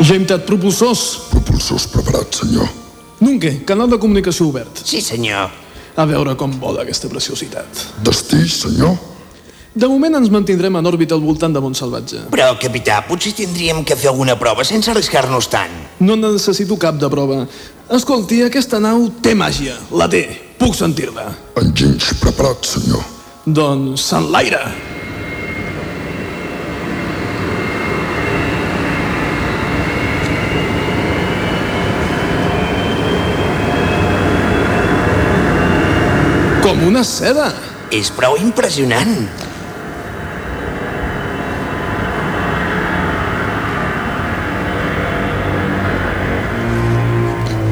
Gemtat, propulsors. Propulsors preparats, senyor. Nunque, canal de comunicació obert. Sí, senyor. A veure com vola aquesta preciositat. Destí, senyor. De moment ens mantindrem en òrbita al voltant de Montsalvatge. Però, capità, potser tindríem que fer alguna prova sense arriscar-nos tant. No necessito cap de prova. Escolti, aquesta nau té màgia. La té. Puc sentir-la. Enginys preparats, senyor. Doncs s'enlaira. Com una seda. És prou impressionant.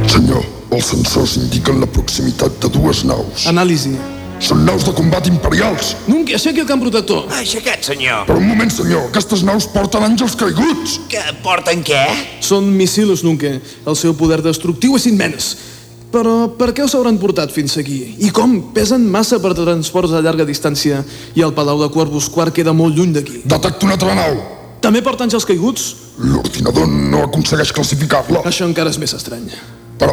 Senyor, els sensors indiquen la proximitat de dues naus. Anàlisi. Són naus de combat imperials. Nunca, aixequi el camp protector. Aixecat, senyor. Per un moment, senyor, aquestes naus porten àngels caiguts. Que porten què? Són missilos, Nunca. El seu poder destructiu és immens. Però per què us hauran portat fins aquí? I com? Pesen massa per transports a llarga distància i el Palau de Corvus Quart queda molt lluny d'aquí. Detecto una altra nau. També porta àngels caiguts? L'ordinador no aconsegueix classificar-la. Això encara és més estrany. Però,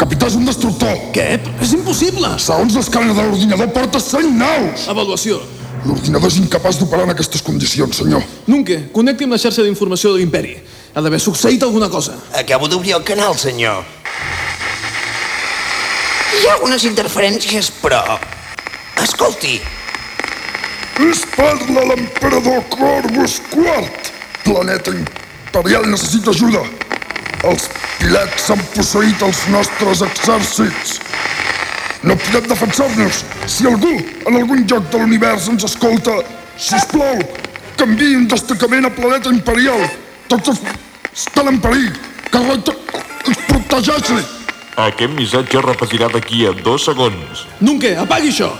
capità, és un destructor. Què? És impossible! Segons l'escàner de l'ordinador, porta 100 naus. Avaluació. L'ordinador és incapaç d'operar en aquestes condicions, senyor. Nunca, connecti amb la xarxa d'informació de l'imperi. Ha d'haver succeït alguna cosa. Acabo d'obrir el canal, senyor. Hi ha algunes interferències, però... Escolti, Es parla l'emperador Corvus IV. Planeta imperial necessita ajuda. Els pilets han posseït els nostres exèrcits. No podem defensar-nos. Si algú en algun lloc de l'univers ens escolta, si us plau, canviï un destacament a planeta imperial. Tots els estan en perill. Que protegeixi. Aquest missatge es repetirà d'aquí a dos segons. Nunca, apagui això!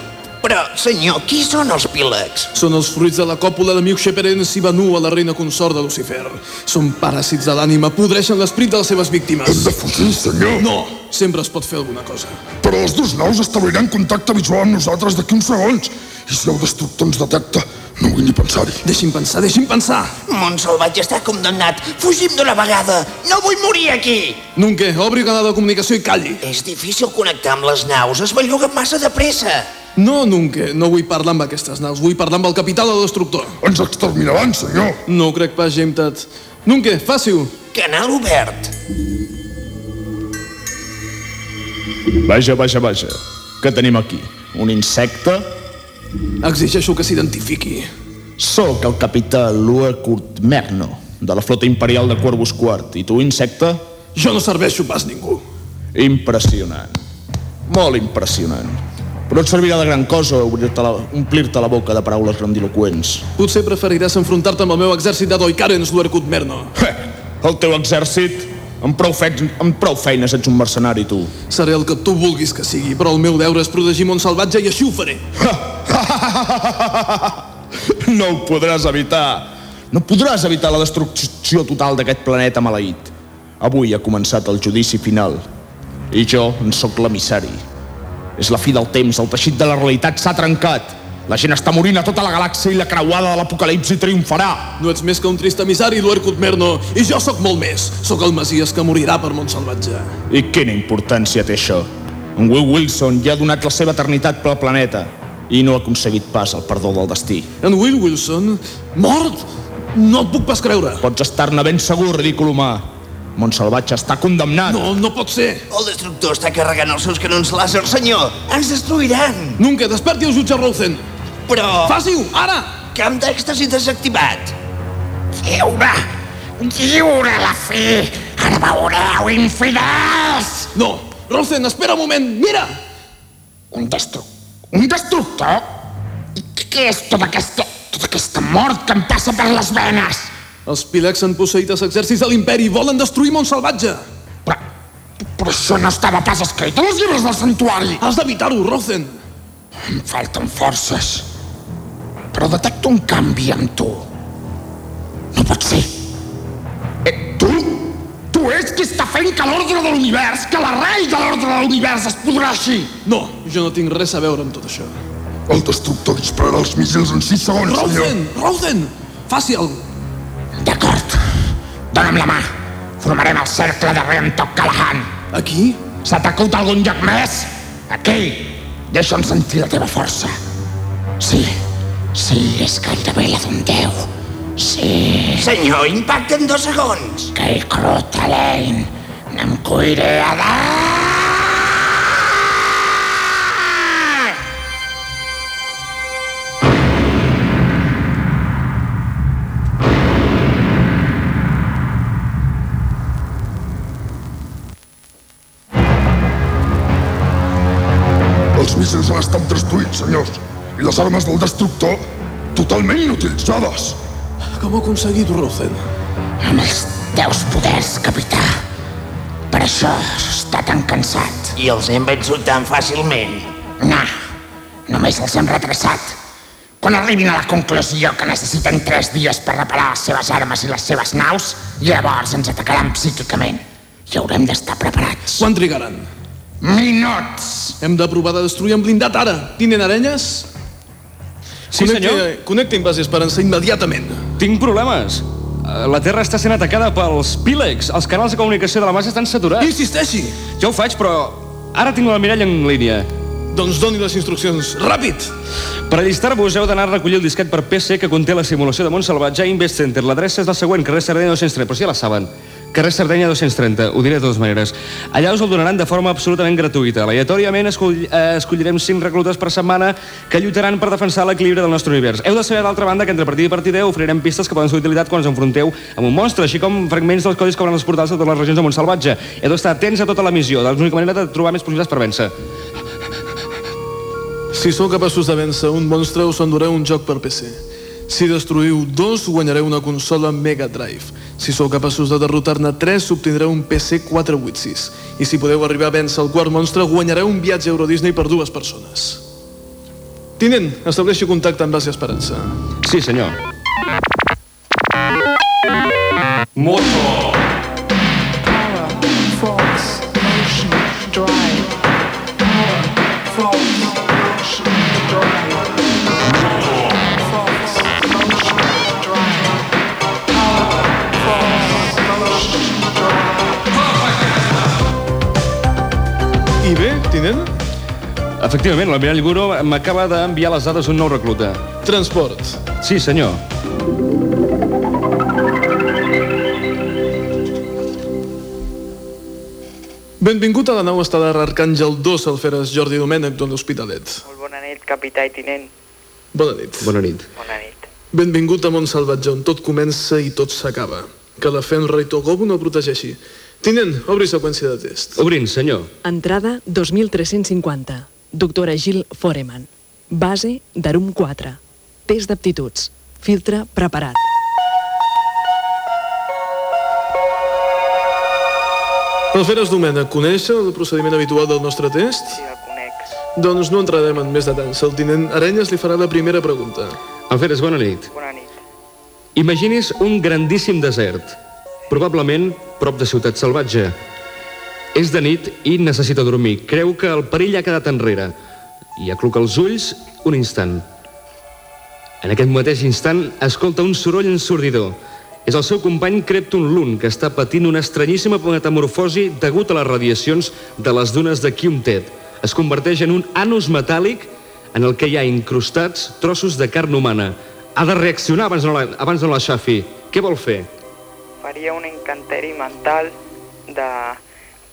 però, senyor, qui són els pílegs? Són els fruits de la còpula de Miuxeperen Sibanu a la reina consort de Lucifer. Són paràsits de l'ànima, podreixen l'esperit de les seves Hem víctimes. de fugir, senyor. No, sempre es pot fer alguna cosa. Però les dues naus establiran contacte visual amb nosaltres d'aquí uns segons. I si el destructor ens detecta, no vull ni pensar-hi. Deixi'm pensar, deixi'm pensar. Montsalvatge està condemnat. Fugim d'una vegada. No vull morir aquí. Nunca, obri el canal de comunicació i calli. És difícil connectar amb les naus. Es belluguen massa de pressa. No, Nunca, no vull parlar amb aquestes naus, vull parlar amb el capità del destructor. Ens exterminaran, senyor. No ho crec pas, Gemtat. Nunca, faci-ho. Canal obert. Vaja, vaja, vaja. Què tenim aquí? Un insecte? Exigeixo que s'identifiqui. Sóc el capità Luerkurt Merno, de la flota imperial de Corvus Quart. I tu, insecte? Jo no serveixo pas ningú. Impressionant. Molt impressionant. Però et servirà de gran cosa omplir-te la, omplir la boca de paraules grandiloquents. Potser preferiràs enfrontar-te amb el meu exèrcit de Doikarens, Luerkut Merno. Eh, el teu exèrcit? Amb prou, feines, amb prou feines ets un mercenari, tu. Seré el que tu vulguis que sigui, però el meu deure és protegir Montsalvatge i així ho faré. No ho podràs evitar. No podràs evitar la destrucció total d'aquest planeta maleït. Avui ha començat el judici final. I jo en sóc l'emissari. És la fi del temps, el teixit de la realitat s'ha trencat. La gent està morint a tota la galàxia i la creuada de l'apocalipsi triomfarà. No ets més que un trist emissari, Luerkut Merno, i jo sóc molt més. Sóc el Masies que morirà per Montsalvatge. I quina importància té això? En Will Wilson ja ha donat la seva eternitat pel planeta i no ha aconseguit pas el perdó del destí. En Will Wilson, mort? No et puc pas creure. Pots estar-ne ben segur, ridícul humà. Montsalvatge està condemnat. No, no pot ser. El destructor està carregant els seus canons làser, senyor. Ens destruiran. Nunca, desperti el jutge Rosen. Però... Faci-ho, ara! Camp d'èxtasi desactivat. Lliure! Lliure la fi! Ara veureu, infidels! No, Rosen, espera un moment, mira! Un destru... Un destructor? I què és tota aquesta... tota aquesta mort que em passa per les venes? Els Pilecs han posseït els exèrcits de l'imperi i volen destruir Montsalvatge. Però... Però això no estava pas escrit a les llibres del santuari! Has d'evitar-ho, Rosen. Em falten forces. Però detecto un canvi amb tu. No pot ser. Eh, tu? Tu és qui està fent que l'ordre de l'univers, que la rei de l'ordre de l'univers es podreixi! No, jo no tinc res a veure amb tot això. El destructor dispararà els míssils en 6 segons, senyor. Rosen, Rosen, faci alguna D'acord. Dóna'm la mà. Formarem el cercle de Remtok Callahan. Aquí? Se t'acut algun lloc més? Aquí. Deixa'm sentir la teva força. Sí, sí, és gairebé la d'un déu. Sí, Senyor, impacte en dos segons. que hi crota Lane. N'em cuiré a dalt. Els míssils han estat destruïts, senyors, i les armes del destructor totalment inutilitzades. Com ho ha aconseguit, Ruthen? Amb els teus poders, capità. Per això està tan cansat. I els hem vençut tan fàcilment. No, només els hem retrasat. Quan arribin a la conclusió que necessiten tres dies per reparar les seves armes i les seves naus, llavors ens atacaran psíquicament. I haurem d'estar preparats. Quan trigaran? Minuts! Hem de provar de destruir en blindat ara. Tinent Arenyes? Sí, Connecti- senyor. Connecti amb base Esperança immediatament. Tinc problemes. Eh, La Terra està sent atacada pels pílegs. Els canals de comunicació de la massa estan saturats. Insisteixi! Jo ho faig, però ara tinc l'almirall en línia. Doncs doni les instruccions. Ràpid! Per allistar-vos heu d'anar a recollir el disquet per PC que conté la simulació de Montsalvatge a Invest Center. L'adreça és la següent, carrer Sardenya 230, però si ja la saben. Carrer Sardenya 230, ho diré de totes maneres. Allà us el donaran de forma absolutament gratuïta. Aleatòriament escoll, eh, escollirem 5 reclutes per setmana que lluitaran per defensar l'equilibri del nostre univers. Heu de saber, d'altra banda, que entre partida i partida oferirem pistes que poden ser d'utilitat quan us enfronteu amb un monstre, així com fragments dels codis que obren els portals de totes les regions de Montsalvatge. Heu d'estar atents a tota la missió, de l'única manera de trobar més possibilitats per vèncer. Si sou capaços de vèncer un monstre, us endureu un joc per PC. Si destruïu dos, guanyareu una consola Mega Drive. Si sou capaços de derrotar-ne tres, obtindreu un PC 486. I si podeu arribar a vèncer el quart monstre, guanyareu un viatge a Euro Disney per dues persones. Tinent, estableixi contacte amb base Esperança. Sí, senyor. Moto. Efectivament, l'almirall Guro m'acaba d'enviar les dades d'un nou recluta. Transport. Sí, senyor. Benvingut a la nau estel·lar Arcàngel 2 Alferes Jordi Domènech de l'Hospitalet. Molt bona nit, capità i tinent. Bona nit. Bona nit. Bona nit. Benvingut a Montsalvatge, on tot comença i tot s'acaba. Que la Fenra i Togobo no protegeixi. Tinent, obri seqüència de test. Obrint, senyor. Entrada 2350. Doctora Gil Foreman. Base d'Arum 4. Test d'aptituds. Filtre preparat. Alferes Domènech, coneix el procediment habitual del nostre test? Sí, el conec. Doncs no entrarem en més detalls. El tinent Arenyes li farà la primera pregunta. Alferes, bona nit. Bona nit. Imagini's un grandíssim desert, probablement prop de Ciutat Salvatge. És de nit i necessita dormir. Creu que el perill ha quedat enrere. I acluca els ulls un instant. En aquest mateix instant escolta un soroll ensordidor. És el seu company Crepton Lund, que està patint una estranyíssima metamorfosi degut a les radiacions de les dunes de Cumted. Es converteix en un anus metàl·lic en el que hi ha incrustats trossos de carn humana. Ha de reaccionar abans no la, abans no la xafi. Què vol fer? Faria un encanteri mental de...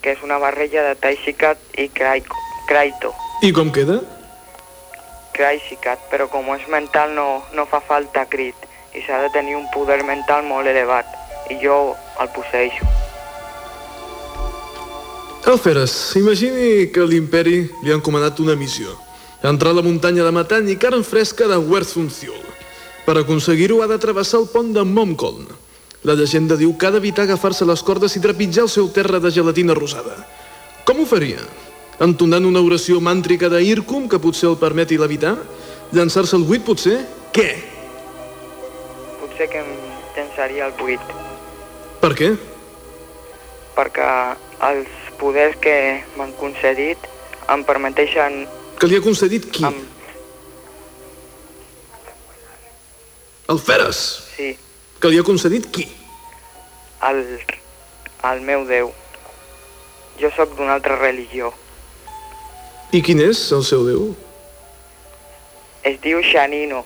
que és una barreja de Taishikat i Kraito. I com queda? Kraishikat, però com és mental no, no fa falta crit i s'ha de tenir un poder mental molt elevat i jo el posseeixo. Alferes, imagini que l'imperi li ha encomanat una missió. Entrar a la muntanya de metall i carn fresca de Werthunziol. Per aconseguir-ho ha de travessar el pont de Momkoln. La llegenda diu que ha d'evitar agafar-se les cordes i trepitjar el seu terra de gelatina rosada. Com ho faria? Entonant una oració màntrica d'Irkum que potser el permeti levitar? Llançar-se al buit, potser? Què? Potser que em llançaria al buit, Per què? perquè els poders que m'han concedit em permeteixen Que li ha concedit qui? Amb... Alferes! Sí, Que li ha concedit qui? el al meu Déu. Jo sóc d'una altra religió. I quin és el seu déu? Es diu Xanino.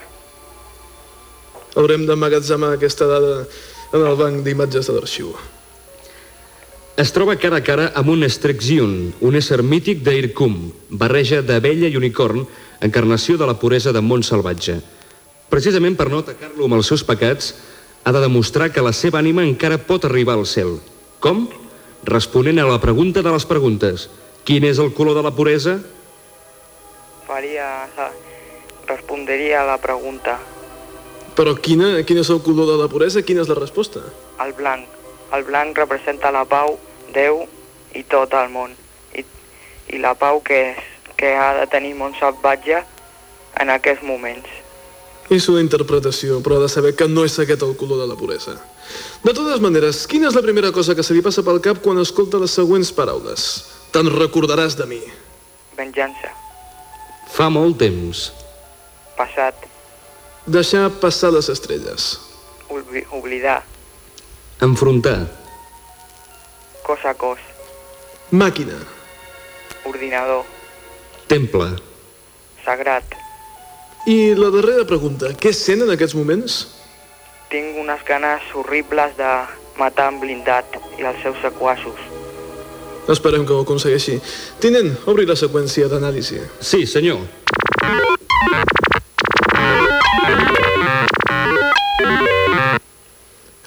Haurem d'emmagatzemar aquesta dada en el banc d'imatges de l'arxiu. Es troba cara a cara amb un Strexion, un ésser mític d'Irkum, barreja d'abella i unicorn, encarnació de la puresa de món salvatge. Precisament per no atacar-lo amb els seus pecats, ha de demostrar que la seva ànima encara pot arribar al cel. Com? Responent a la pregunta de les preguntes. Quin és el color de la puresa? Faria... Respondria a la pregunta. Però quina, quin és el color de la puresa? Quina és la resposta? El blanc. El blanc representa la pau, Déu i tot el món. I, i la pau que, que ha de tenir món salvatge en aquests moments. És una interpretació, però ha de saber que no és aquest el color de la puresa. De totes maneres, quina és la primera cosa que se li passa pel cap quan escolta les següents paraules? Te'n recordaràs de mi. Venjança. Fa molt temps. Passat. Deixar passar les estrelles. Obli oblidar. Enfrontar. Cos a cos. Màquina. Ordinador. Temple. Sagrat. I la darrera pregunta, què sent en aquests moments? Tinc unes ganes horribles de matar en blindat i els seus sequassos. Esperem que ho aconsegueixi. Tinent, obri la seqüència d'anàlisi. Sí, senyor.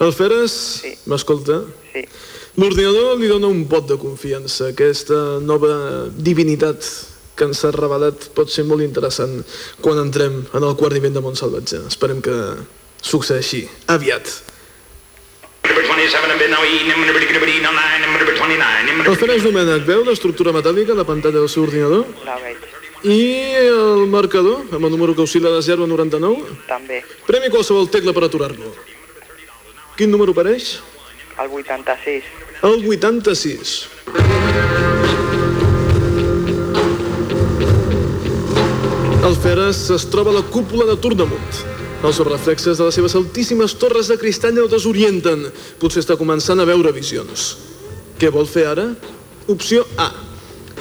El Feres, Sí. m'escolta? Sí. L'ordinador li dona un pot de confiança. Aquesta nova divinitat que ens ha revelat pot ser molt interessant quan entrem en el quart nivell de Montsalvatge. Esperem que succeeixi aviat. El Feres Domènech veu l'estructura metàl·lica a la pantalla del seu ordinador? La veig. I el marcador, amb el número que oscil·la de 0 a 99? També. Premi qualsevol tecla per aturar-lo. Quin número apareix? El 86. El 86. El Feres es troba a la cúpula de Tornamunt. Els reflexes de les seves altíssimes torres de cristall el desorienten. Potser està començant a veure visions. Què vol fer ara? Opció A.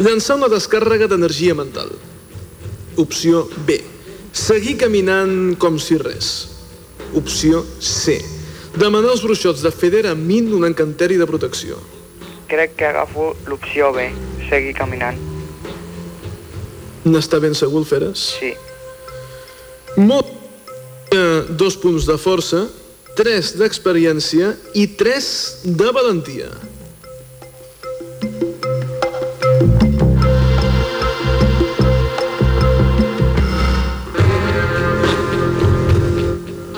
Llançar una descàrrega d'energia mental. Opció B. Seguir caminant com si res. Opció C. Demanar als bruixots de Federa Min un encanteri de protecció. Crec que agafo l'opció B. Seguir caminant. N'està ben segur el Feres? Sí. Molt eh, dos punts de força, tres d'experiència i tres de valentia.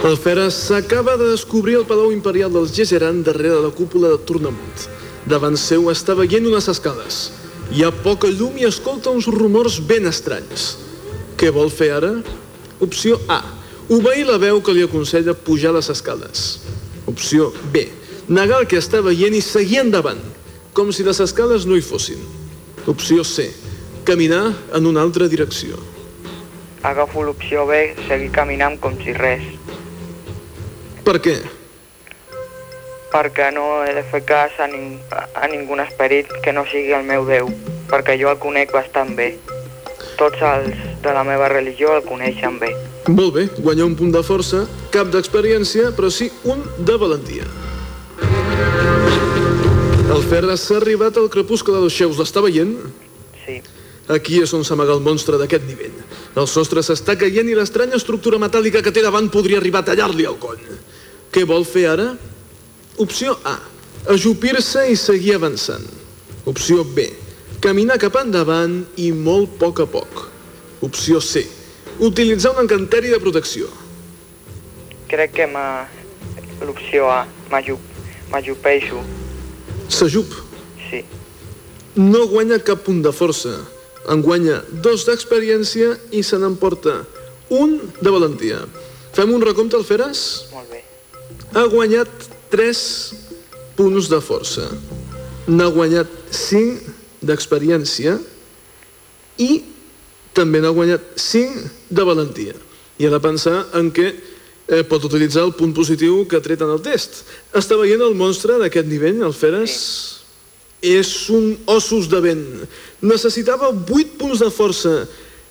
El Feres s'acaba de descobrir el Palau Imperial dels Gesseran darrere la cúpula de Tornamunt. Davant seu està veient unes escales. Hi ha poca llum i escolta uns rumors ben estranys. Què vol fer ara? Opció A. Obeir la veu que li aconsella pujar les escales. Opció B. Negar el que està veient i seguir endavant, com si les escales no hi fossin. Opció C. Caminar en una altra direcció. Agafo l'opció B. Seguir caminant com si res. Per què? Perquè no he de fer cas a, ning a ningú esperit que no sigui el meu Déu. Perquè jo el conec bastant bé. Tots els de la meva religió el coneixen bé. Molt bé, guanyar un punt de força, cap d'experiència, però sí un de valentia. El Ferres s'ha arribat al crepuscle dels xeus, l'està veient? Sí. Aquí és on s'amaga el monstre d'aquest nivell. El sostre s'està caient i l'estranya estructura metàl·lica que té davant podria arribar a tallar-li el coll. Què vol fer ara? Opció A. Ajupir-se i seguir avançant. Opció B. Caminar cap endavant i molt a poc a poc. Opció C. Utilitzar un encanteri de protecció. Crec que m'ha... L'opció A. M'ajup- M'ajupeixo. S'ajup. Sí. No guanya cap punt de força. En guanya dos d'experiència i se n'emporta un de valentia. Fem un recompte al Feres? Molt bé. Ha guanyat 3 punts de força. N'ha guanyat 5 d'experiència i també n'ha guanyat 5 de valentia. I ha de pensar en què Eh, pot utilitzar el punt positiu que ha tret en el test. Està veient el monstre d'aquest nivell, el Feres? És un ossos de vent. Necessitava 8 punts de força,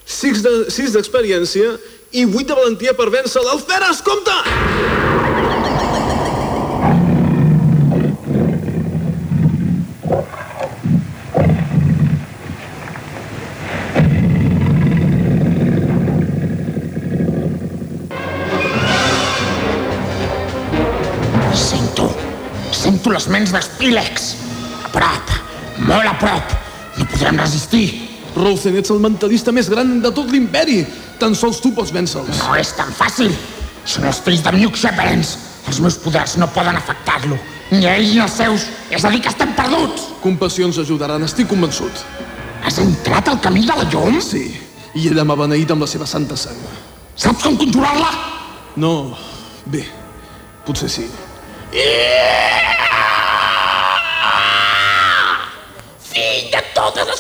6 de, 6 d'experiència i 8 de valentia per vèncer El Feres, compte! Ments dels pílex. A prop, molt a prop. No podrem resistir. Rosen, ets el mentalista més gran de tot l'imperi. Tan sols tu pots vèncer-los. No és tan fàcil. Són els fills de Mute Sheperens. Els meus poders no poden afectar-lo. Ni ell ni els seus. És a dir, que estem perduts. Compassió ens ajudaran, estic convençut. Has entrat al camí de la llum? Sí, i ella m'ha beneït amb la seva santa sang. Saps com controlar-la? No, bé, potser sí. Fill de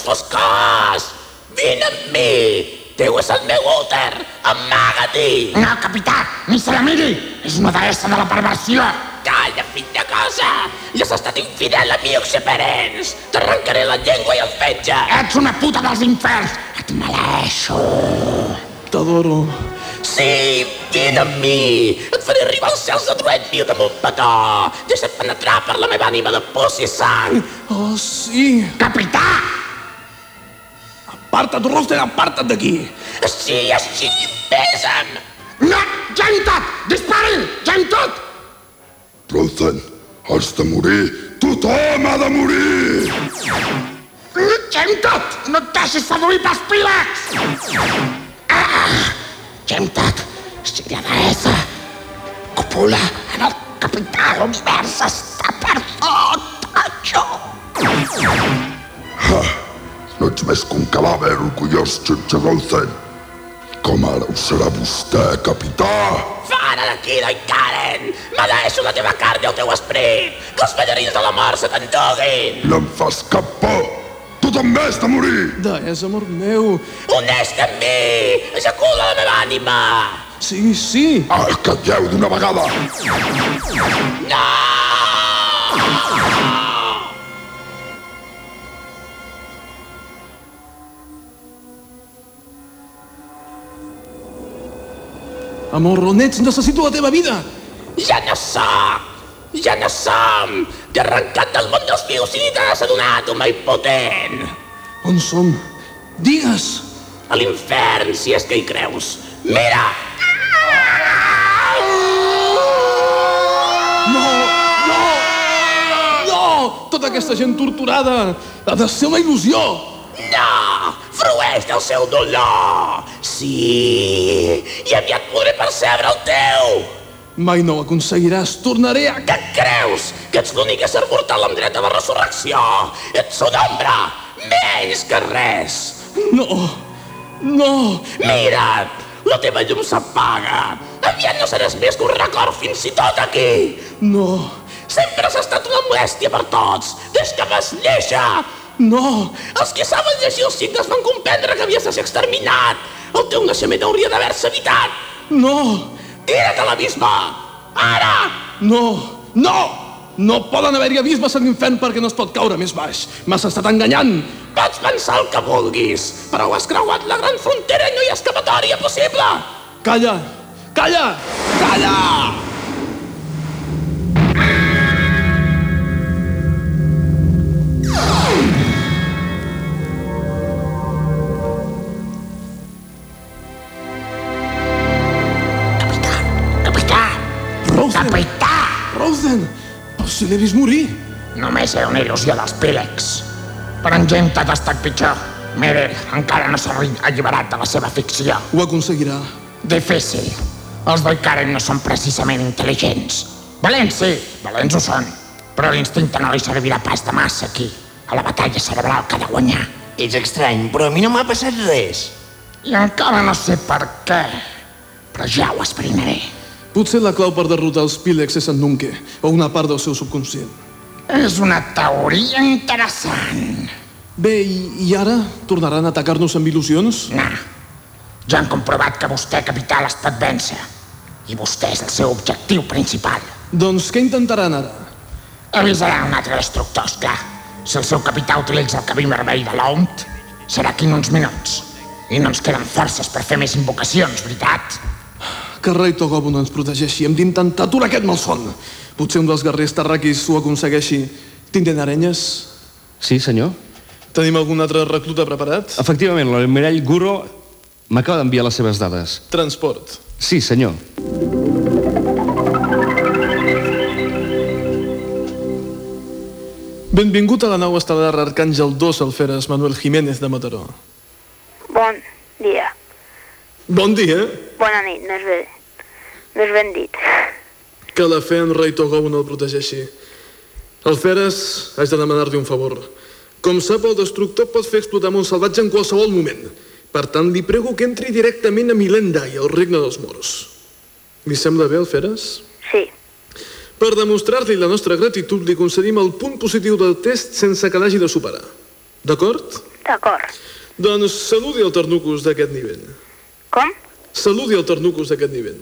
foscors! Vine amb mi! Déu és el meu úter! Amaga-t'hi! No, capità, ni se la miri. És una deessa de la perversió. Calla, fill de cosa! Ja has estat infidel a mi, Oxeperens! T'arrencaré la llengua i el fetge! Ets una puta dels inferns. Et maleeixo. T'adoro. Sí, vine amb mi! Et faré arribar als cels de Dreadfield amb un petó! Deixa't penetrar per la meva ànima de pus i sang! Oh, sí. Capità! Aparta't, Rosen, aparta't d'aquí. Així, així, besa'm! No, ja hem tot! Dispari! Ja hem tot! Rothen, has de morir. Tothom ha de morir! Ja hem tot! No et deixis seduir pels pílex! Ah, ja hem tot! Si la deessa copula en el capità, l'univers està perdut! Això! No ets més que un cadàver orgullós, jutge Rothen. Com ara ho serà vostè, capità? Fora d'aquí, noi Karen! M'adeixo la teva carn i el teu esperit! Que els ballarins de la mort se t'entoguin! No em fas cap por! Tu també has de morir! Deessa, amor meu. Uneix-te amb mi! Ejacula la meva ànima! Sí, sí. Ah, calleu d'una vegada! No! Amor, on ets? Necessito la teva vida. Ja no sóc! Ja no som! T'he arrencat del món dels vius i n'has adonat, home impotent! On som? Digues. A l'infern, si és que hi creus. Mira! No, no, no! Tota aquesta gent torturada ha de ser una il·lusió. No! Frueix del seu dolor! Sí! I aviat podré percebre el teu! Mai no ho aconseguiràs. Tornaré a... Què et creus? Que ets l'únic ésser mortal amb dret a la resurrecció? Ets una ombra! Menys que res! No, no. Mira't! La teva llum s'apaga! Aviat no seràs més que un record fins i tot aquí! No, Sempre has estat una molèstia per tots, des que vas néixer! No. Els que saben llegir els signes van comprendre que havies de ser exterminat! El teu naixement hauria d'haver-se evitat! No, Tira't a l'abisme! Ara! no, no! No poden haver-hi abismes a l'infern perquè no es pot caure més baix. M'has estat enganyant. Pots pensar el que vulguis, però has creuat la gran frontera i no hi ha escapatòria possible! Calla, calla! Calla! Si l'he vist morir. Només era una il·lusió dels pílex. Però en gent ha estat pitjor. Mire, encara no s'ha alliberat de la seva ficció. Ho aconseguirà. Difícil. Els Doikaren no són precisament intel·ligents. Valents sí, valents ho són. Però l'instinte no li servirà pas de massa aquí, a la batalla cerebral que ha de guanyar. És estrany, però a mi no m'ha passat res. I encara no sé per què, però ja ho esbrinaré. Potser la clau per derrotar els Pilex és en Nunke, o una part del seu subconscient. És una teoria interessant. Bé, i, i ara? Tornaran a atacar-nos amb il·lusions? No. Ja han comprovat que vostè, capità, les pot vèncer. I vostè és el seu objectiu principal. Doncs què intentaran ara? Avisarà un altre destructors, clar. Si el seu capità utilitza el camí vermell de l'OMT, serà aquí en uns minuts. I no ens queden forces per fer més invocacions, veritat? Que rei Togobo no ens protegeixi. Hem d'intentar aturar aquest malson. Potser un dels guerrers terraquis ho aconsegueixi. Tindent arenyes? Sí, senyor. Tenim algun altre recluta preparat? Efectivament, l'almirall Guro m'acaba d'enviar les seves dades. Transport. Sí, senyor. Benvingut a la nau estel·lar Arcàngel 2 Alferes Manuel Jiménez de Mataró. Bon dia. Bon dia. Bona nit, no és bé. No és ben dit. Que la fe en rei Togobo no el protegeixi. Alferes, haig de demanar-li un favor. Com sap, el destructor pot fer explotar un salvatge en qualsevol moment. Per tant, li prego que entri directament a Milendai, el regne dels morts. Li sembla bé, Alferes? Sí. Per demostrar-li la nostra gratitud, li concedim el punt positiu del test sense que l'hagi de superar. D'acord? D'acord. Doncs saludi el Ternucus d'aquest nivell. Com? Saludi el Ternucus d'aquest nivell.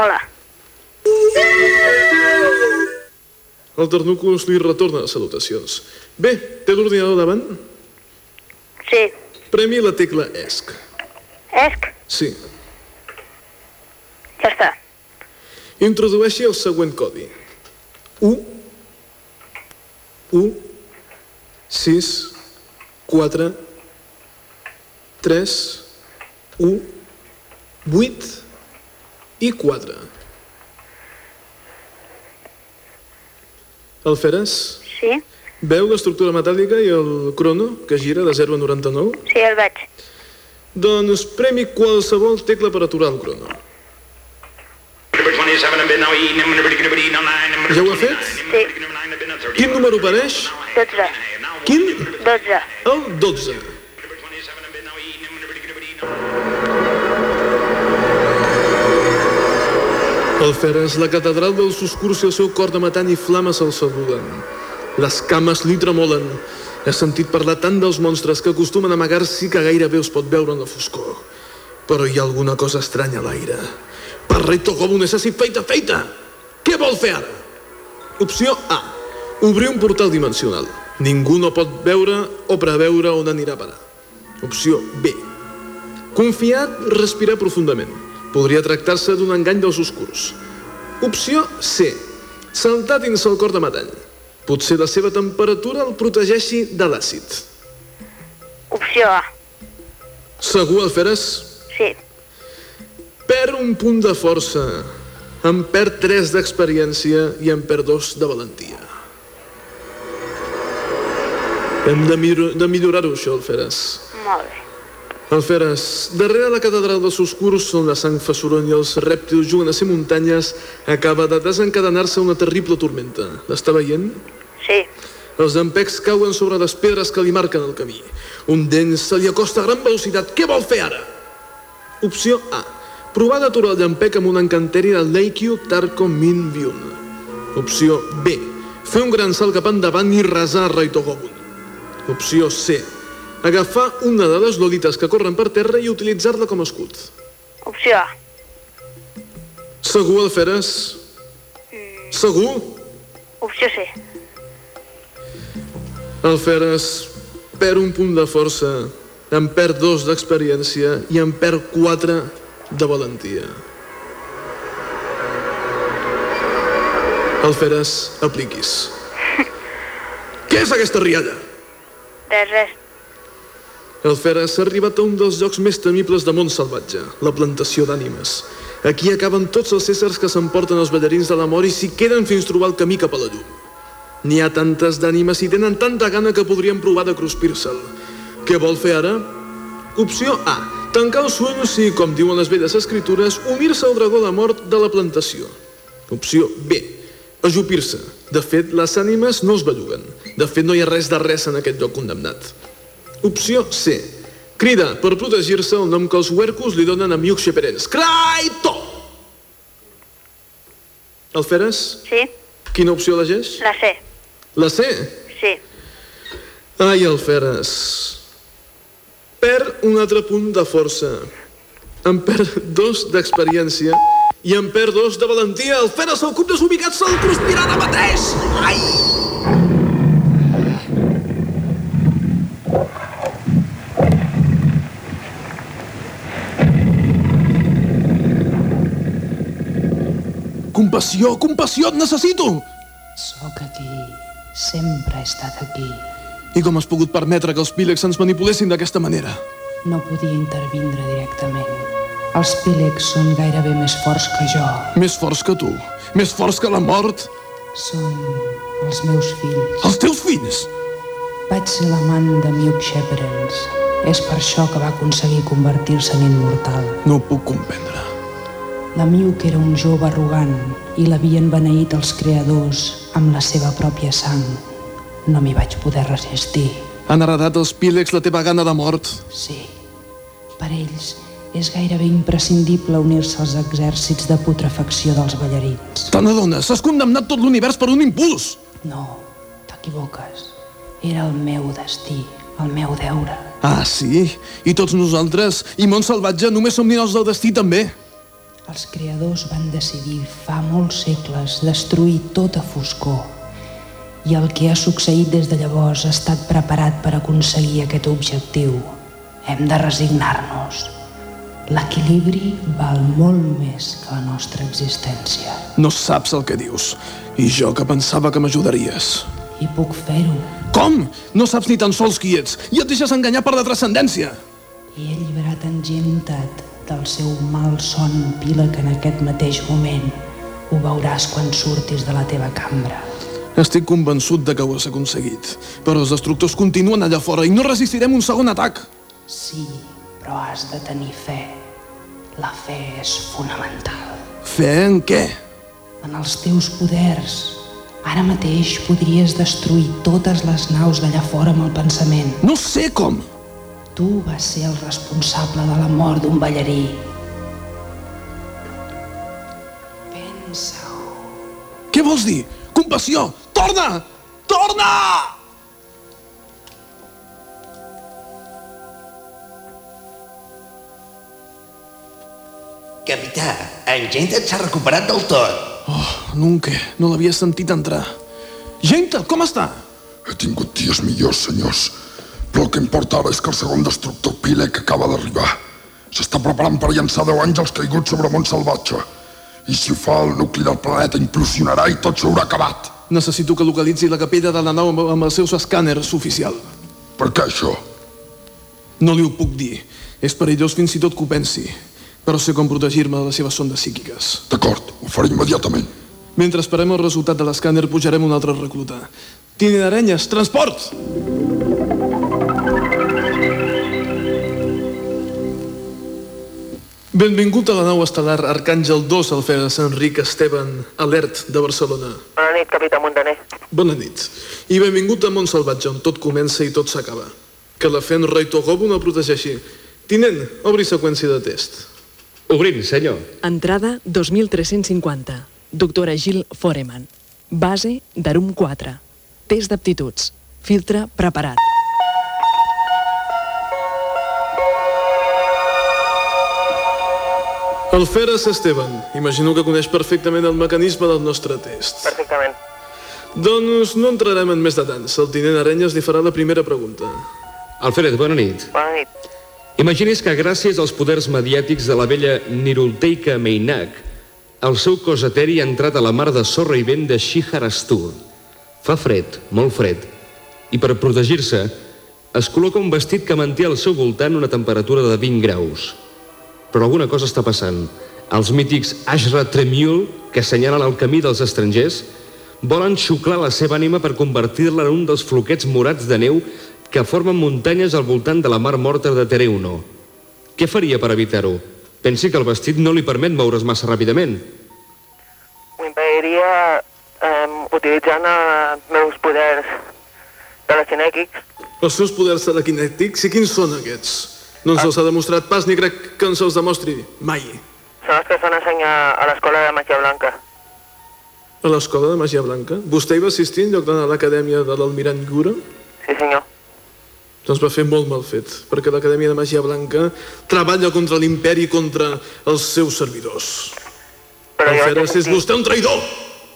Hola. El Ternucus li retorna les salutacions. Bé, té l'ordinador davant? Sí. Premi la tecla ESC. Esc? Sí. Ja està. Introdueixi el següent codi. 1 1 6 4 3 1 8 i 4. Alferes? Sí? Veu l'estructura metàl·lica i el crono que gira de 0 a 99? Sí, el veig. Doncs premi qualsevol tecla per aturar el crono. Ja ho ha fet? Sí. Quin número apareix? 12. Quin? 12. El 12. El Feres, la catedral dels Suscurs i el seu cor de matant i flames el saluden. Les cames li tremolen. He sentit parlar tant dels monstres que acostumen a amagar-s'hi que gairebé els pot veure en la foscor. Però hi ha alguna cosa estranya a l'aire. Per rei Togobo necessit feita, feita! Què vol fer ara? Opció A. Obrir un portal dimensional. Ningú no pot veure o preveure on anirà a parar. Opció B. Confiat, respirar profundament. Podria tractar-se d'un engany dels oscurs. Opció C. Saltar dins el cor de metall. Potser la seva temperatura el protegeixi de l'àcid. Opció A. Segur, Alferes? Sí. Perd un punt de força. En perd 3 d'experiència i en perd 2 de valentia. Hem de, de millorar-ho, això, Alferes. Molt bé. Alferes, darrere la catedral dels oscurs, on la sang fa soroll i els rèptils juguen a ser muntanyes, acaba de desencadenar-se una terrible tormenta. L'està veient? Sí. Els empecs cauen sobre les pedres que li marquen el camí. Un d'ells se li acosta a gran velocitat. Què vol fer ara? Opció A. Provar d'aturar el llampec amb un encanteri de Leikyu Tarko Min Vyun. Opció B. Fer un gran salt cap endavant i resar a Rei Togobun. Opció C. Agafar una de les lolites que corren per terra i utilitzar-la com a escut. Opció A. Segur, Alferes? Segur? Opció C. Alferes perd un punt de força, en perd dos d'experiència i en perd quatre de valentia. Alferes, apliquis. Què és aquesta rialla? Res, res. Alferes s'ha arribat a un dels llocs més temibles de món salvatge, la plantació d'ànimes. Aquí acaben tots els éssers que s'emporten els ballarins de la mort i s'hi queden fins trobar el camí cap a la llum. N'hi ha tantes d'ànimes i tenen tanta gana que podrien provar de cruspir-se'l. Què vol fer ara? Opció A. Tancar els ulls i, com diuen les velles escritures, unir-se al dragó de mort de la plantació. Opció B. Ajupir-se. De fet, les ànimes no es belluguen. De fet, no hi ha res de res en aquest lloc condemnat. Opció C. Crida per protegir-se el nom que els huercos li donen a Miuk Sheperens. Kraito! Alferes? Sí. Quina opció elegeix? La C. La C? Sí. Ai, Alferes. Perd un altre punt de força. En perd dos d'experiència I en perd dos de valentia. El Feres el cub desubicat se'l cruspirà ara mateix. Ai! Compassió, compassió, et necessito! Sóc aquí. Sempre he estat aquí. I com has pogut permetre que els pílegs ens manipulessin d'aquesta manera? No podia intervindre directament. Els pílegs són gairebé més forts que jo. Més forts que tu? Més forts que la mort? Són els meus fills. Els teus fills? Vaig ser l'amant de Miuk Sheperens. És per això que va aconseguir convertir-se en immortal. No ho puc comprendre. La Miuk era un jove arrogant i l'havien beneït els creadors amb la seva pròpia sang. No m'hi vaig poder resistir. Han heredat els pílegs la teva gana de mort? Sí. Per ells és gairebé imprescindible unir-se als exèrcits de putrefacció dels ballarins. Te n'adones? Has condemnat tot l'univers per un impuls! No, t'equivoques. Era el meu destí, el meu deure. Ah, sí? I tots nosaltres, i món salvatge, només som ninots del destí també. Els creadors van decidir fa molts segles destruir tota foscor i el que ha succeït des de llavors ha estat preparat per aconseguir aquest objectiu. Hem de resignar-nos. L'equilibri val molt més que la nostra existència. No saps el que dius. I jo que pensava que m'ajudaries. I puc fer-ho. Com? No saps ni tan sols qui ets i et deixes enganyar per la transcendència. I he alliberat en Gemtat del seu mal son píleg en aquest mateix moment. Ho veuràs quan surtis de la teva cambra. Estic convençut de que ho has aconseguit. Però els destructors continuen allà fora i no resistirem un segon atac. Sí, però has de tenir fe. La fe és fonamental. Fe en què? En els teus poders. Ara mateix podries destruir totes les naus d'allà fora amb el pensament. No sé com. Tu vas ser el responsable de la mort d'un ballarí. Pensa-ho. Què vols dir? Compassió! Torna! Torna! Capità, en Gentet s'ha recuperat del tot. Oh, nunca. No l'havia sentit entrar. Genta, com està? He tingut dies millors, senyors. Però el que importa ara és que el segon destructor Pílec acaba d'arribar. S'està preparant per llançar 10 àngels caiguts sobre món salvatge. I si ho fa, el nucli del planeta implosionarà i tot s'haurà acabat. Necessito que localitzi la capella de la nau amb, amb els seus escàners oficial. Per què això? No li ho puc dir. És perillós fins i tot que ho pensi. Però sé com protegir-me de les seves sondes psíquiques. D'acord, ho faré immediatament. Mentre esperem el resultat de l'escàner, pujarem un altre recluta. Tini d'Arenyes, transport! Benvingut a la nau estel·lar Arcàngel 2 al Feres Enric Esteban Alert de Barcelona. Bona nit, capità Montaner. Bona nit. I benvingut a Mont Salvatge, on tot comença i tot s'acaba. Que la Fen Rei Togobo no protegeixi. Tinent, obri seqüència de test. Obrim, senyor. Entrada 2350. Doctora Gil Foreman. Base d'Arum 4. Test d'aptituds. Filtre preparat. El Feres Esteban. Imagino que coneix perfectament el mecanisme del nostre test. Perfectament. Doncs no entrarem en més detalls. El tinent Arenyes li farà la primera pregunta. Alfred, bona nit. Bona nit. Imagini's que gràcies als poders mediàtics de la vella Nirulteika Meinak, el seu cos eteri ha entrat a la mar de sorra i vent de Shiharastur. Fa fred, molt fred, i per protegir-se es col·loca un vestit que manté al seu voltant una temperatura de 20 graus. Però alguna cosa està passant. Els mítics Ashra Tremiul, que assenyalen el camí dels estrangers, volen xuclar la seva ànima per convertir-la en un dels floquets morats de neu que formen muntanyes al voltant de la mar morta de Tereuno. Què faria per evitar-ho? Pensi que el vestit no li permet moure's massa ràpidament. Ho impediria eh, utilitzant els meus poders telecinèquics. Els seus poders telequinètics, i quins són aquests? No ens els ha demostrat pas ni crec que ens els demostri mai. Són els que es van ensenyar a l'escola de màgia blanca. A l'escola de màgia blanca? Vostè hi va assistir en lloc d'anar a l'acadèmia de l'almirant Gura? Sí, senyor. Doncs va fer molt mal fet, perquè l'Acadèmia de Màgia Blanca treballa contra l'imperi i contra els seus servidors. Però jo vaig Alferes, és vostè un traïdor!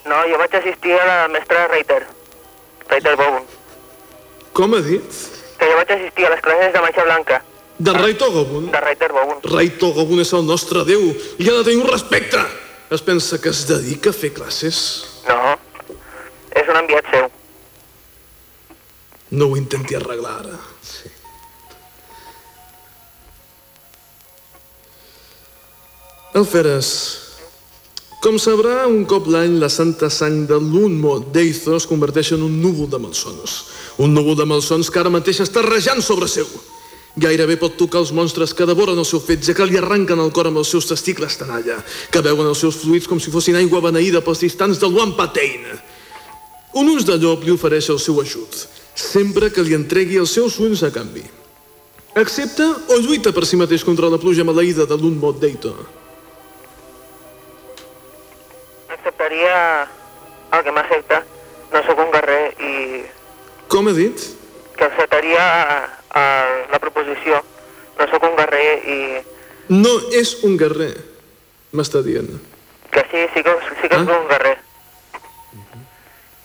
No, jo vaig assistir a la mestra Reiter. Reiter Bowen. Com ha dit? Que jo vaig assistir a les classes de manxa blanca. De Raito Gobun? De Reiter Bowen. Raito Gobun és el nostre déu. Li ha de tenir un respecte. Es pensa que es dedica a fer classes? No, és un enviat seu. No ho intenti arreglar ara. Sí. Alferes, com sabrà, un cop l'any la santa sang de l'Unmo d'Eizo es converteix en un núvol de malsons. Un núvol de malsons que ara mateix està rejant sobre seu. Gairebé pot tocar els monstres que devoren el seu fetge, que li arranquen el cor amb els seus testicles tanalla, que veuen els seus fluids com si fossin aigua beneïda pels distants del Wampatein. Un ús de llop li ofereix el seu ajut, sempre que li entregui els seus ulls a canvi. Accepta o lluita per si mateix contra la pluja maleïda de l'Unmo d'Eito? Acceptaria el que m'accepta. No sóc un guerrer i Com ha dit? que acceptaria uh, la proposició. No sóc un guerrer i No és un guerrer, m'està dient. que sí, sí que, sí que Ah? sóc un guerrer.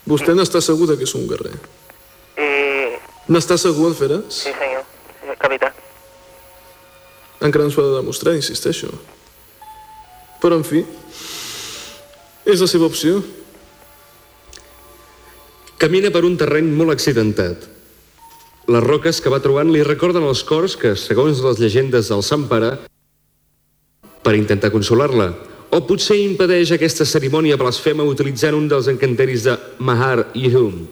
Vostè n'està segur que és un guerrer. I... N'està segur, Alferes? Sí, senyor. Sí, capità. Encara ens ho ha de demostrar, insisteixo. Però, en fi, és la seva opció. Camina per un terreny molt accidentat. Les roques que va trobant li recorden els cors que, segons les llegendes del Sant Pare, per intentar consolar-la, o potser impedeix aquesta cerimònia blasfema utilitzant un dels encanteris de Mahar Yehum.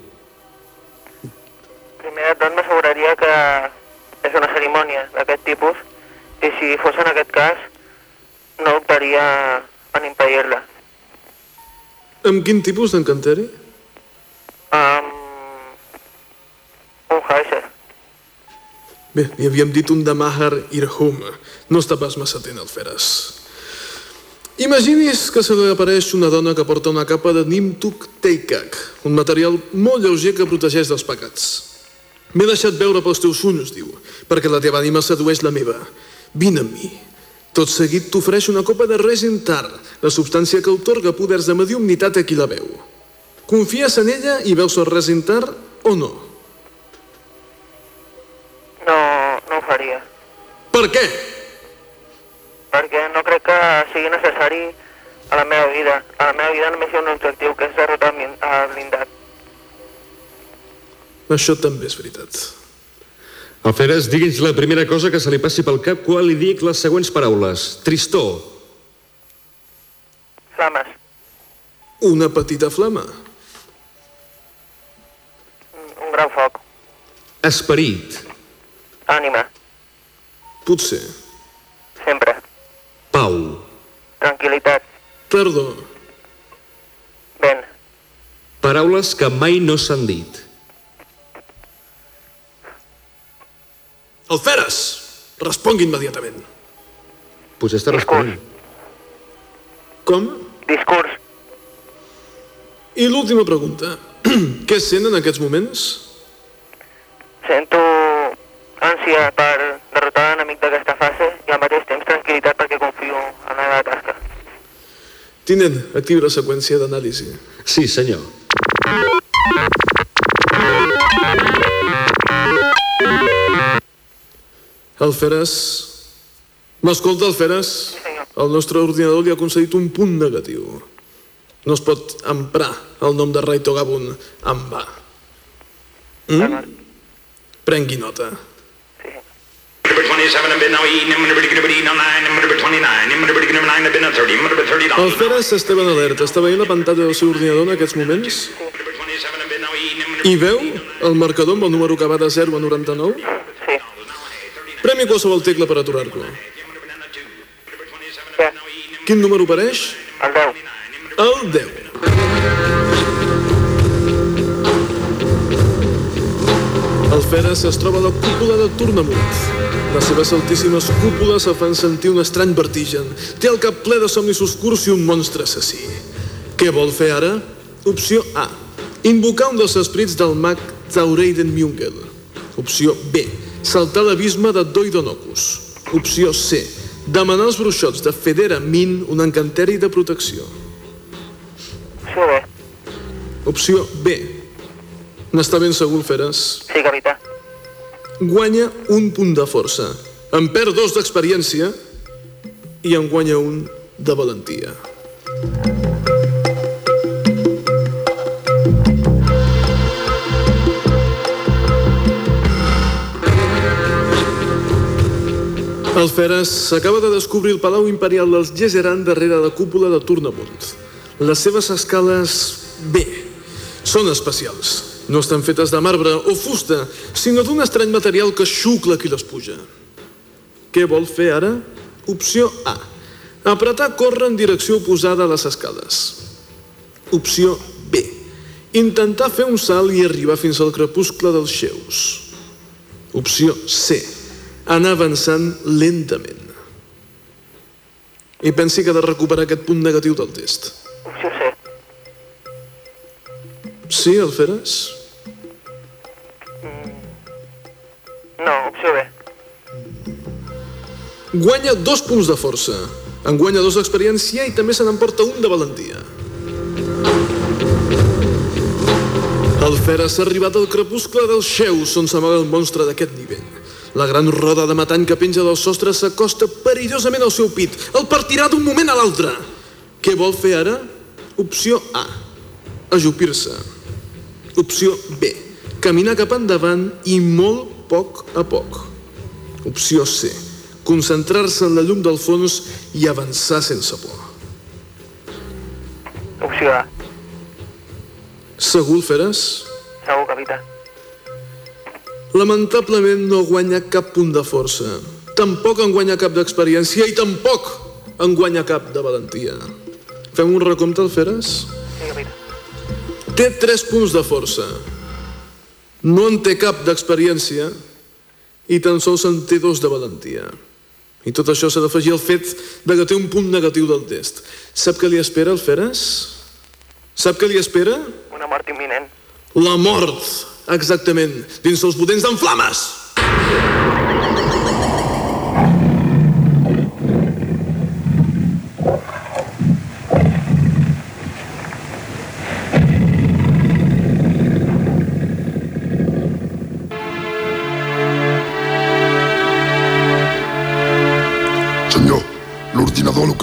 Primer de tot m'asseguraria que és una cerimònia d'aquest tipus i si fos en aquest cas no optaria en impedir-la. Amb quin tipus d'encanteri? Um, un Heiser. Bé, li havíem dit un de Mahar Irhum. No està pas massa atent, Alferes. Imagini's que se li apareix una dona que porta una capa de Nimtuk Teikak, un material molt lleuger que protegeix dels pecats. M'he deixat veure pels teus ulls, diu, perquè la teva ànima sedueix la meva. Vine amb mi. Tot seguit t'ofereix una copa de resin tar, la substància que otorga poders de mediumnitat a qui la veu. Confies en ella i veus el resin tar o? No, Per què? Perquè no crec que sigui necessari a la meva vida. A la meva vida només hi ha un objectiu, que és derrotar el blin- el blindat. Això també és veritat. Alferes, digui'ns la primera cosa que se li passi pel cap quan li dic les següents paraules. Tristor, Flames, Una petita flama. un gran foc, esperit, ànima, Potser. sempre, pau, tranquil·litat, Perdó. vent, paraules que mai no s'han dit. Alferes! Respongui immediatament. Potser està responent. Com? discurs, I l'última pregunta. Què sent en aquests moments? Sento ànsia per derrotar l'enemic d'aquesta fase i al mateix temps tranquil·litat perquè confio en la meva tasca. Tinent, activi la seqüència d'anàlisi. Sí, senyor. Alferes... M'escolta, Alferes? El nostre ordinador li ha concedit un punt negatiu. No es pot emprar el nom de Raito Gabun en va. Mm? Prengui nota. Number 27 have been now eaten, number 29, number 29, number 29 have been a 30, number 30 down. Alferes estava en alerta. Està veient la pantalla del seu ordinador en aquests moments? I veu el marcador amb el número que va de 0 a 99? Sí. Premi qualsevol tecla per aturar-lo. Ja. Quin número apareix? El 10. El 10. Feres es troba la cúpula de Tornamunt. Les seves altíssimes cúpules el fan sentir un estrany vertigen. Té el cap ple de somnis oscurs i un monstre assassí. Què vol fer ara? Opció A. Invocar un dels esprits del mag Zaureiden Mjungel. Opció B. Saltar l'abisme de Doidonocus. Opció C. Demanar als bruixots de Federa Min un encanteri de protecció. Opció B. Opció B. N'està ben segur, Feres? Sí, capità. Guanya un punt de força. En perd dos d'experiència i en guanya un de valentia. El Feres s'acaba de descobrir el Palau Imperial dels Gesseran darrere la cúpula de Tornamunt. Les seves escales, bé, són especials. No estan fetes de marbre o fusta, sinó d'un estrany material que xucla qui les puja. Què vol fer ara? Opció A. Apretar córrer en direcció oposada a les escales. Opció B. Intentar fer un salt i arribar fins al crepuscle dels xeus. Opció C. Anar avançant lentament. I pensi que ha de recuperar aquest punt negatiu del test. Opció C. Sí, el Feres? No, opció B. Guanya dos punts de força. En guanya dos d'experiència i també se n'emporta un de valentia. El Feres ha arribat al crepuscle dels xeus on s'amaga el monstre d'aquest nivell. La gran roda de metall que penja del sostre s'acosta perillosament al seu pit. El partirà d'un moment a l'altre. Què vol fer ara? Opció A. Ajupir-se. Opció B. Caminar cap endavant i molt poc a poc. Opció C. Concentrar-se en la llum del fons i avançar sense por. Opció A. Segur, Feres? Segur, capità. Lamentablement no guanya cap punt de força. Tampoc en guanya cap d'experiència i tampoc en guanya cap de valentia. Fem un recompte, el Feres? Sí, capità. Té 3 punts de força. No en té cap d'experiència i tan sols en té dos de valentia. I tot això s'ha d'afegir al fet de que té un punt negatiu del test. Sap què li espera, el Feres? Sap què li espera? Una mort imminent. La mort, exactament, dins dels potents d'en flames.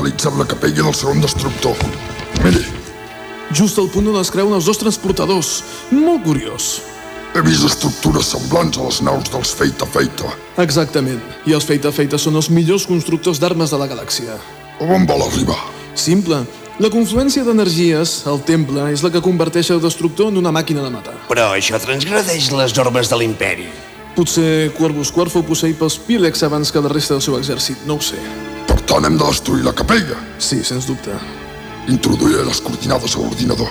Localitzat la capella del segon destructor. Miri, Just al punt on es creuen els dos transportadors. Molt curiós. he vist estructures semblants a les naus dels Feita Feita. Exactament. I els Feita Feita són els millors constructors d'armes de la galàxia. On vol arribar? Simple. La confluència d'energies, el temple, és la que converteix el destructor en una màquina de matar. Però això transgredeix les normes de l'imperi. Potser Corvus Quart fou posseït pels Pílex abans que la resta del seu exèrcit, no ho sé. Per tant, hem de destruir la capella. Sí, sens dubte. Introduiré les coordinades a l'ordinador.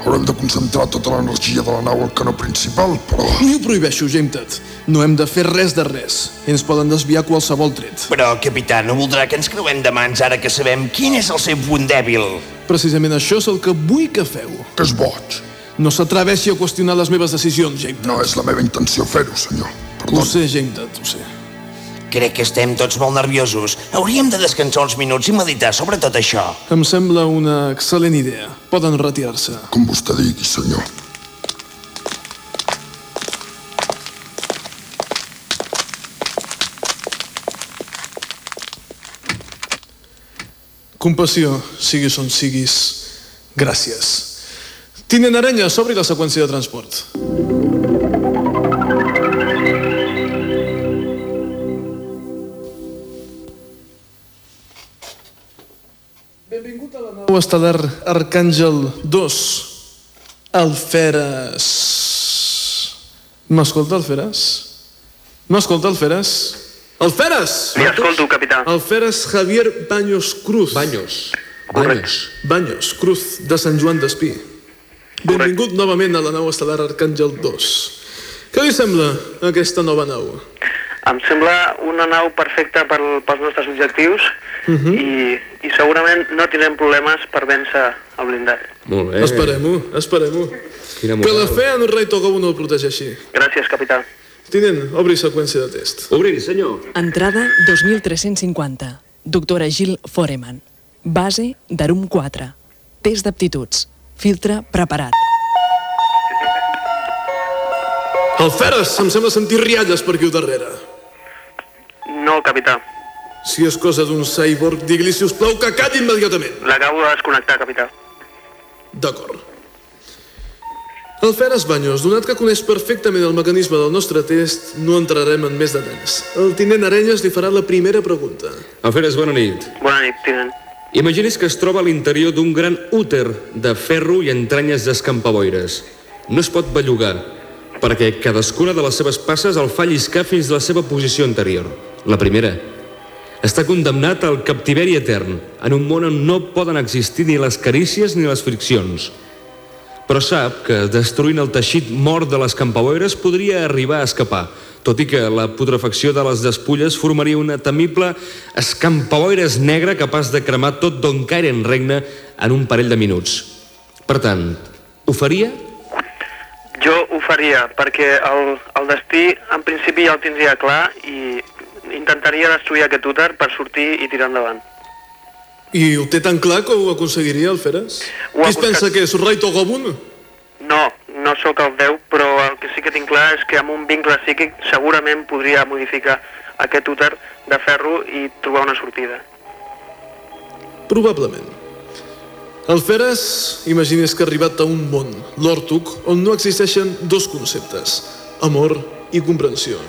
Haurem de concentrar tota l'energia de la nau al canó principal, però... Ni ho prohibeixo, Jametet. No hem de fer res de res. Ens poden desviar qualsevol tret. Però, capità, no voldrà que ens creuem de mans ara que sabem quin és el seu punt dèbil. Precisament això és el que vull que feu. Que és boig. No s'atreveixi a qüestionar les meves decisions, Jametet. No és la meva intenció fer-ho, senyor. Ho sé, Jametet, ho sé. Crec que estem tots molt nerviosos. Hauríem de descansar uns minuts i meditar sobre tot això. Em sembla una excel·lent idea. Poden retirar-se. Com vostè digui, senyor. Compassió, siguis on siguis. Gràcies. Tinent Aranya, s'obri la seqüència de transport. Nau estel·lar Arcàngel 2. Alferes. M'escolta, Alferes? M'escolta, Alferes? Alferes! Li escolto, capità. Alferes Javier Baños Cruz. Baños. Baños. Baños Cruz, de Sant Joan d'Espí. Benvingut novament a la nau estel·lar Arcàngel 2. Què li sembla aquesta nova nau? Em sembla una nau perfecta per, pels nostres objectius Mhm. i, i segurament no tindrem problemes per vèncer el blindat. Molt bé. Esperem-ho, esperem-ho. Que la fe en un rei Togobo no el protegeixi. Gràcies, capità. Tinent, obri seqüència de test. Obrir, senyor. Entrada 2350. doctora Gil Foreman. Base d'Arum 4. Test d'aptituds. Filtre preparat. El Feres, em sembla sentir rialles per aquí al darrere. No, capità. Si és cosa d'un cyborg, digui-li, si us plau, que calli immediatament. L'acabo de desconnectar, capità. D'acord. El Feres Banyos, donat que coneix perfectament el mecanisme del nostre test, no entrarem en més detalls. El tinent Arenyes li farà la primera pregunta. Alferes, bona nit. Bona nit, tinent. Imagini's que es troba a l'interior d'un gran úter de ferro i entranyes d'escampaboires. No es pot bellugar, perquè cadascuna de les seves passes el fa lliscar fins a la seva posició anterior. La primera. Està condemnat al captiveri etern, en un món on no poden existir ni les carícies ni les friccions. Però sap que destruint el teixit mort de les campaboires podria arribar a escapar, tot i que la putrefacció de les despulles formaria una temible escampaboires negra capaç de cremar tot d'on caire en regne en un parell de minuts. Per tant, ho faria? Jo ho faria, perquè el, el destí en principi ja el tindria clar i intentaria destruir aquest úter per sortir i tirar endavant. I ho té tan clar que ho aconseguiria, el Feres? Qui es pensa que és Rai Togobun? No, no sóc el Déu, però el que sí que tinc clar és que amb un vincle psíquic segurament podria modificar aquest úter de ferro i trobar una sortida. Probablement. El Feres, imagines que ha arribat a un món, l'Ortuc, on no existeixen dos conceptes, amor i comprensió.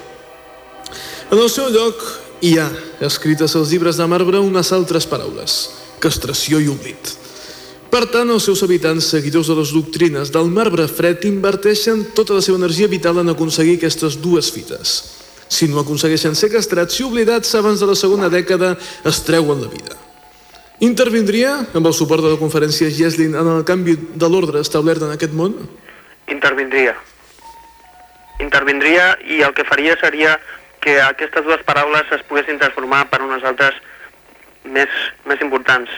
En el seu lloc hi ha, escrites als llibres de marbre, unes altres paraules, castració i oblit. Per tant, els seus habitants, seguidors de les doctrines del marbre fred, inverteixen tota la seva energia vital en aconseguir aquestes dues fites. Si no aconsegueixen ser castrats i oblidats abans de la segona dècada, es treuen la vida. Intervindria, amb el suport de la conferència Geslin, en el canvi de l'ordre establert en aquest món? Intervindria. Intervindria i el que faria seria que aquestes dues paraules es poguessin transformar per unes altres més, més importants,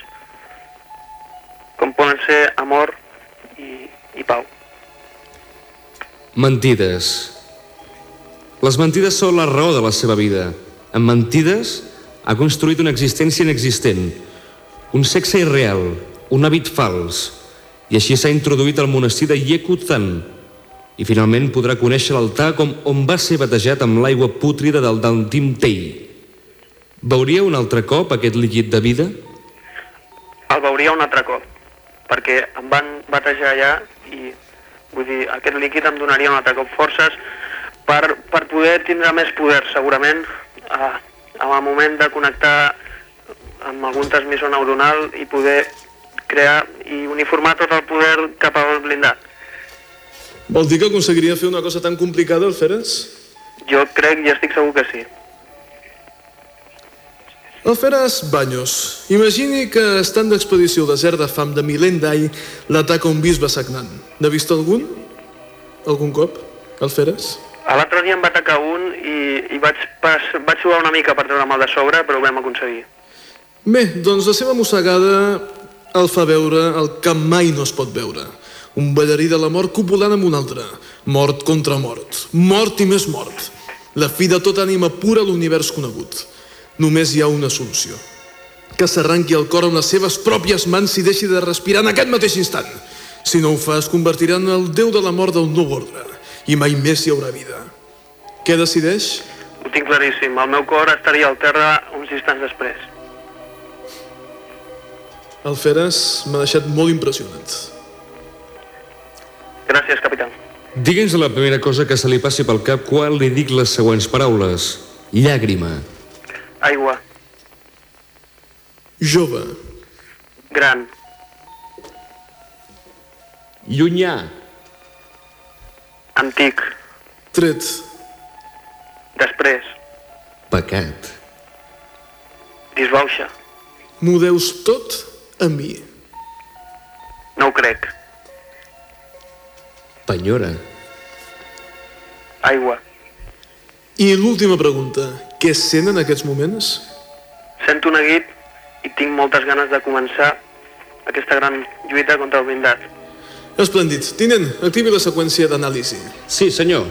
com poden ser amor i, i pau. Mentides. Les mentides són la raó de la seva vida. Amb mentides ha construït una existència inexistent, un sexe irreal, un hàbit fals, i així s'ha introduït al monestir de Yekutan, i finalment podrà conèixer l'altar com on va ser batejat amb l'aigua pútrida del d'Antim Tei. Veuria un altre cop aquest líquid de vida? El veuria un altre cop, perquè em van batejar allà i vull dir, aquest líquid em donaria un altre cop forces per, per poder tindre més poder, segurament, a, en el moment de connectar amb algun transmissor neuronal i poder crear i uniformar tot el poder cap al blindat. Vol dir que aconseguiria fer una cosa tan complicada, el Feres? Jo crec i estic segur que sí. El Feres Banyos. Imagini que estant d'expedició al desert de fam de Milendai l'ataca un bisbe sagnant. N'ha vist algun? Algun cop? El Feres? A L'altre dia em va atacar un i, i vaig, pas, vaig jugar una mica per treure'm el de sobre, però ho vam aconseguir. Bé, doncs la seva mossegada el fa veure el que mai no es pot veure. Un ballarí de la mort copulant amb un altre. Mort contra mort. Mort i més mort. La fi de tota ànima pura a l'univers conegut. Només hi ha una solució. Que s'arranqui el cor amb les seves pròpies mans i deixi de respirar en aquest mateix instant. Si no ho fa, es convertirà en el déu de la mort del nou ordre. I mai més hi haurà vida. Què decideix? Ho tinc claríssim. El meu cor estaria al terra uns instants després. El Feres m'ha deixat molt impressionat. Gràcies, capità. Digui'ns la primera cosa que se li passi pel cap quan li dic les següents paraules. Llàgrima. Aigua. Jove. Gran. Llunyà. Antic. Tret. Després. Pecat. Disbauxa. M'ho deus tot a mi. No ho crec. Penyora. Aigua. I l'última pregunta. Què sent en aquests moments? Sento un neguit i tinc moltes ganes de començar aquesta gran lluita contra el blindat. Esplèndid. Tinent, activi la seqüència d'anàlisi. Sí, senyor.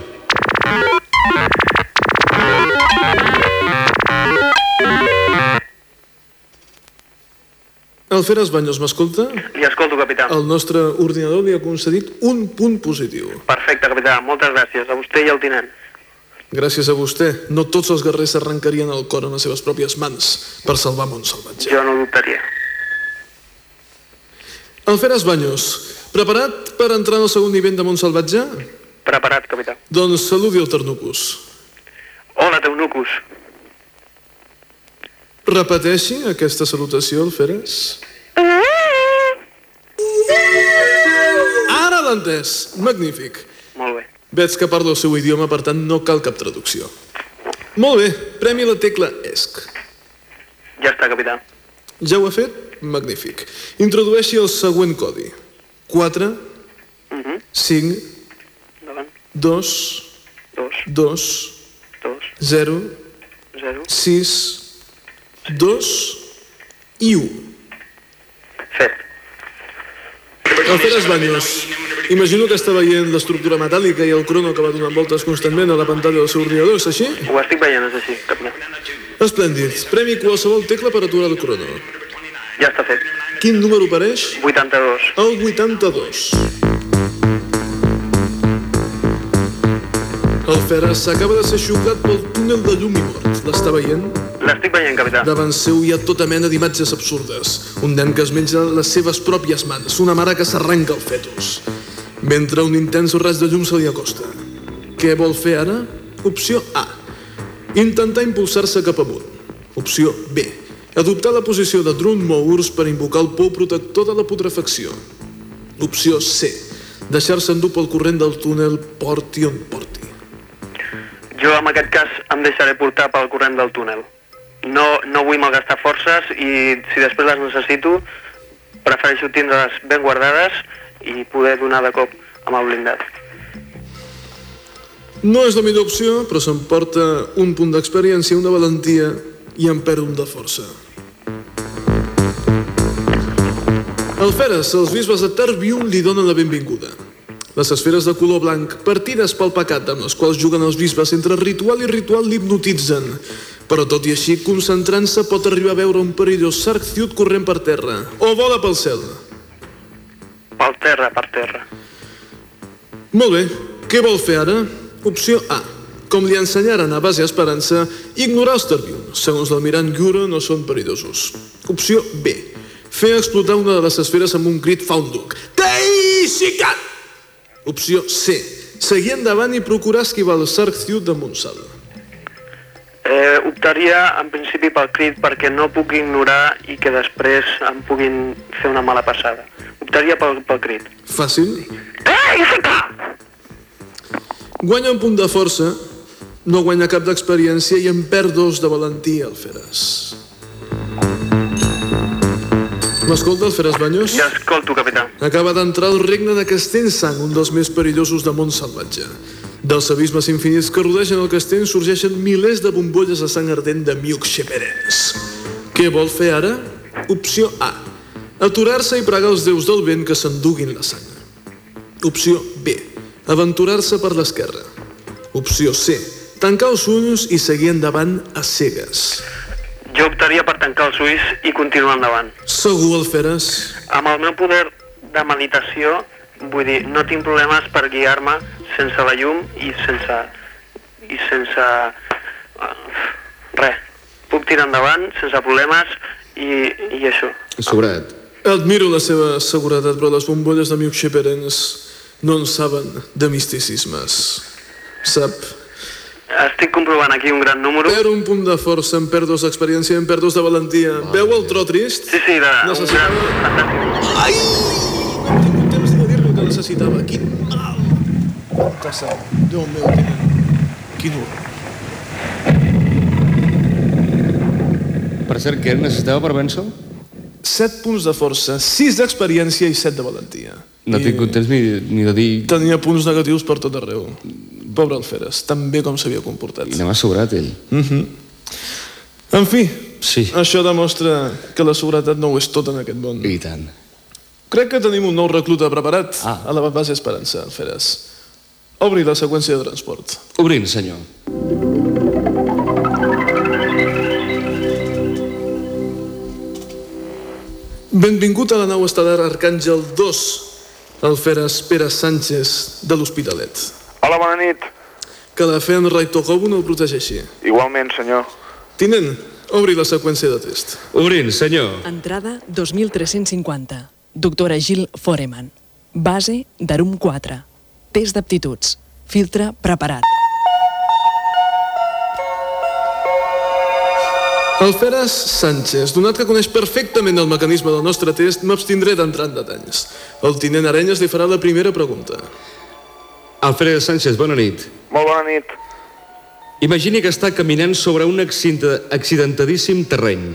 Alferes Banyos, m'escolta? Li escolto, capità. El nostre ordinador li ha concedit un punt positiu. Perfecte, capità. Moltes gràcies a vostè i al tinent. Gràcies a vostè, no tots els guerrers s'arrencarien el cor en les seves pròpies mans per salvar Montsalvatge. Jo no dubtaria. Alferes Banyos, preparat per entrar en el segon nivell de Montsalvatge? Preparat, capità. Doncs saludi el Ternucus. Hola, Teunucus. Repeteixi aquesta salutació, Alferes. L'ha entès. Magnífic. Molt bé. Veig que parla el seu idioma, per tant no cal cap traducció. Molt bé, premi la tecla ESC. Ja està, capità. Ja ho ha fet? Magnífic. Introdueixi el següent codi. 4, Uh -huh. 5, Endavant. 2, Dos, 2, dos, 0, zero. 6, 2 i 1. Fet. Alferes Banyos, imagino que està veient l'estructura metàl·lica i el crono que va donant voltes constantment a la pantalla del seu ordinador, és així? Ho estic veient, és així, capità. Esplèndid. Premi qualsevol tecla per aturar el crono. Ja està fet. Quin número apareix? 82. El 82. El Ferres s'acaba de ser xocat pel túnel de llum i mort. L'està veient? L'estic veient, capità. Davant seu hi ha tota mena d'imatges absurdes. Un nen que es menja les seves pròpies mans, una mare que s'arrenca el fetus. Mentre un intens raig de llum se li acosta. Què vol fer ara? Opció A. Intentar impulsar-se cap amunt. Opció B. Adoptar la posició de drone mours per invocar el pou protector de la putrefacció. Opció C. Deixar-se endur pel corrent del túnel porti on porti. Jo, en aquest cas, em deixaré portar pel corrent del túnel. No, no vull malgastar forces i, si després les necessito, prefereixo tindre-les ben guardades i poder donar de cop amb el blindat. No és la millor opció, però s'emporta un punt d'experiència, una valentia i en perd un de força. El Feres, els bisbes de Terbium li donen la benvinguda. Les esferes de color blanc, partides pel pecat amb les quals juguen els bisbes entre ritual i ritual l'hipnotitzen. Però tot i així, concentrant-se pot arribar a veure un perillós sarcciut corrent per terra o vola pel cel. Pel terra, per terra. Molt bé, què vol fer ara? Opció A. Com li ensenyaren a base esperança, ignorar els terbiums. Segons l'almirant Guro, no són perillosos. Opció B. Fer explotar una de les esferes amb un crit faunduc. Teixicat! Opció C. Seguir endavant i procurar esquivar el Sarciut de Montsal. Eh, optaria, en principi, pel crit perquè no puc ignorar i que després em puguin fer una mala passada. Optaria pel, pel crit. Fàcil? Teixicat! Guanya un punt de força, no guanya cap d'experiència i en perd dos de valentia, el Feres. M'escolta, el Feres Banyos? Ja escolto, capità. Acaba d'entrar al regne de Castellsang, un dels més perillosos de món salvatge. Dels abismes infinits que rodegen el castell sorgeixen milers de bombolles de sang ardent de miuc xeperens. Què vol fer ara? Opció A. Aturar-se i pregar els déus del vent que s'enduguin la sang. Opció B. Aventurar-se per l'esquerra. Opció C. Tancar els ulls i seguir endavant a cegues. Jo optaria per tancar els ulls i continuar endavant. Segur el feres? Amb el meu poder de meditació, vull dir, no tinc problemes per guiar-me sense la llum i sense... i sense... Uh, res. Puc tirar endavant sense problemes i, i això. Sobrat. Admiro la seva seguretat, però les bombolles de Miuk Sheperens no en saben de misticismes. Sap? Estic comprovant aquí un gran número. Per un punt de força, en pèrdues d'experiència, en pèrdues de valentia. Veu el tro trist? Sí, sí, de, Necessitava... un gran... Ai! No he tingut temps de dir-li el que necessitava. Quin Quanta sal. Déu meu, tinent. Quin horror. Per cert, què necessitava per vèncer-ho? 7 punts de força, 6 d'experiència i 7 de valentia. No he tingut temps ni, ni de dir... Tenia punts negatius per tot arreu. Pobre Alferes, tan bé com s'havia comportat. I anava sobrat, ell. Mm -hmm. En fi, sí. això demostra que la seguretat no ho és tot en aquest món. I tant. Crec que tenim un nou recluta preparat ah. a la base Esperança, Alferes. Obri la seqüència de transport. Obrint, senyor. Benvingut a la nau estel·lar Arcàngel 2, el Feres Pere Sánchez de l'Hospitalet. Hola, bona nit. Que la fe en Rai Togobo no el protegeixi. Igualment, senyor. Tinent, obri la seqüència de test. Obrint, senyor. Entrada 2350. Doctora Gil Foreman. Base d'Arum 4. Test d'aptituds. Filtre preparat. El Feres Sánchez, donat que coneix perfectament el mecanisme del nostre test, m'abstindré d'entrar en detalls. El tinent Arenyes li farà la primera pregunta. Alfred Sánchez, bona nit. Molt bona nit. Imagini que està caminant sobre un accidenta- accidentadíssim terreny,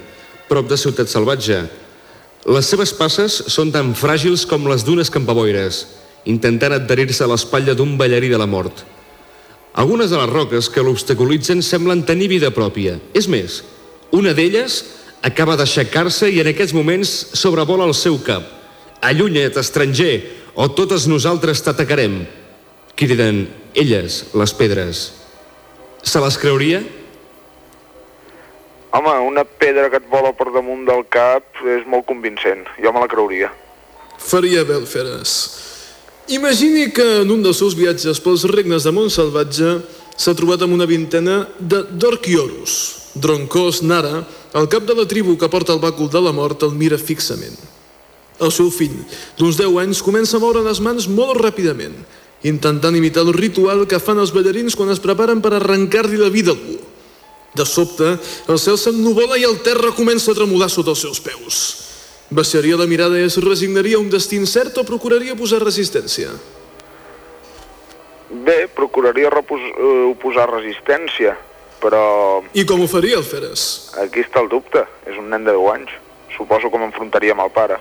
prop de Ciutat Salvatge. Les seves passes són tan fràgils com les d'unes campaboires, intentant adherir-se a l'espatlla d'un ballarí de la mort. Algunes de les roques que l'obstaculitzen semblen tenir vida pròpia. És més, una d'elles acaba d'aixecar-se i en aquests moments sobrevola el seu cap. Allunya't, estranger, o totes nosaltres t'atacarem. Criden elles, les pedres. Se les creuria? Home, una pedra que et vola per damunt del cap és molt convincent. Jo me la creuria. Faria bé el Feres. Imagini que en un dels seus viatges pels regnes de Montsalvatge s'ha trobat amb una vintena de Dorquiorus. Droncos Nara, el cap de la tribu que porta el bàcul de la mort, el mira fixament. El seu fill, d'uns 10 anys, comença a moure les mans molt ràpidament, intentant imitar el ritual que fan els ballarins quan es preparen per arrencar-li la vida a algú. De sobte, el cel s'ennuvola i el terra comença a tremolar sota els seus peus. Baixaria la mirada i es resignaria a un destí incert o procuraria posar resistència? Bé, procuraria repos, eh, oposar resistència, però I com ho faria el Feres? aquí està el dubte. És un nen de 10 anys. Suposo que m'enfrontaria amb el pare.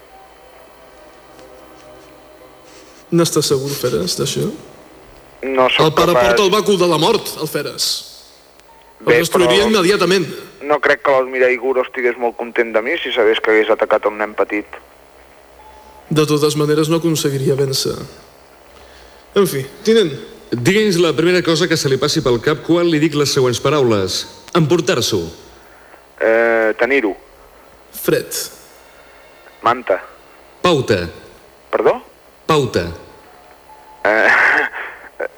N'estàs segur, Feres, d'això? No sóc El pare capaç... porta el bàcul de la mort, el Feres. El Bé, destruiria però- immediatament. No crec que l'Almirà Iguro estigués molt content de mi si sabés que hagués atacat a un nen petit. De totes maneres, no aconseguiria vèncer. En fi, tinent, Digui'ns la primera cosa que se li passi pel cap quan li dic les següents paraules. Emportar-s'ho. Eh, Tenir-ho. fred. Manta. Pauta. Perdó? Pauta. Eh,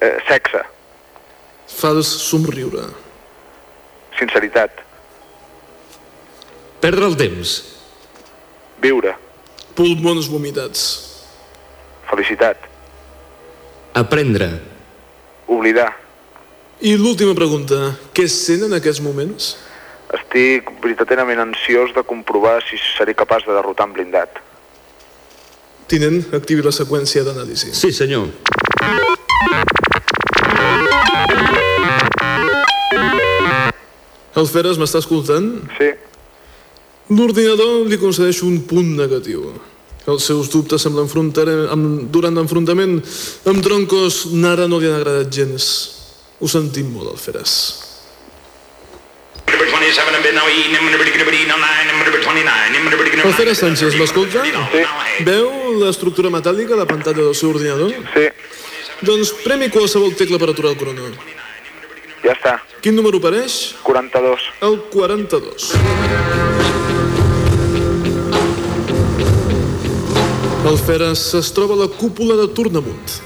eh, sexe. Fals somriure. Sinceritat. Perdre el temps. Viure. Pulmons vomitats. Felicitat. Aprendre. Oblidar. I l'última pregunta, què sent en aquests moments? Estic veritaderament ansiós de comprovar si seré capaç de derrotar en blindat. Tinent, activi la seqüència d'anàlisi. Sí, senyor. El Feres m'està escoltant? Sí. L'ordinador li concedeix un punt negatiu. Els seus dubtes enfrontar amb, durant l'enfrontament amb troncos Nara no li han agradat gens. Ho sentim molt, el Feres. Number 27 and been now eating, number 29, number 29, El Feres Sánchez, m'escolta? Sí. Veu l'estructura metàl·lica a la pantalla del seu ordinador? Sí. Doncs premi qualsevol tecla per aturar el crono. Ja està. Quin número apareix? 42. El 42. El Feres es troba a la cúpula de Tornamunt.